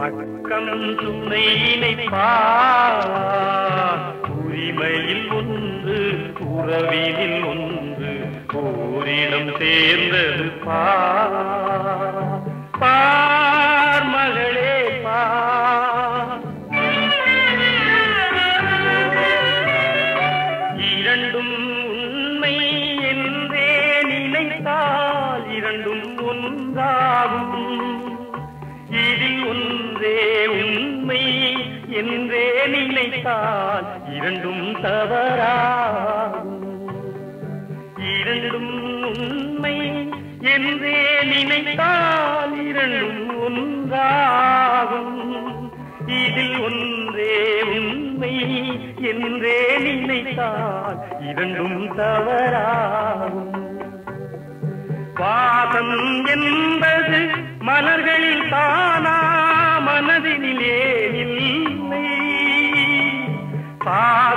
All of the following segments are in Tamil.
பக்கம் துணையினை பார் உரிமையில் ஒன்று உறவினில் ஒன்று ஓரிடம் சேர்ந்தது பார் பார் மகளே பார் இரண்டும் உண்மை என்றே நினைத்தால் இரண்டும் ஒன்றாகும் நினைத்தால் இரண்டும் தவறா இரண்டும் உண்மை என்றே நினைத்தால் இரண்டும் ஒன்றாகும். இதில் ஒன்றே உண்மை என்றே நினைத்தால் இரண்டும் தவறாகும்.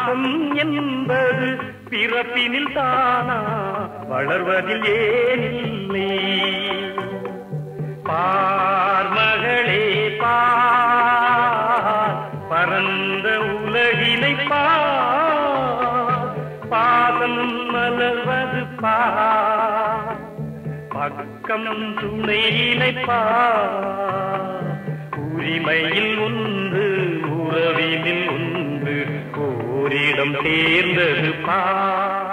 பாசம் என்பது பிறப்பினில் தானா வளர்வதில் ஏனில்லை. இல்லை பார் மகளே பார் பரந்த உலகினை பார் பாதம் மலர்வது பார் பக்கம் துணையினை பார் உரிமையில் ஒன்று உறவினில் ஒன்று ஓரிடம் தேர்ந்தது பார்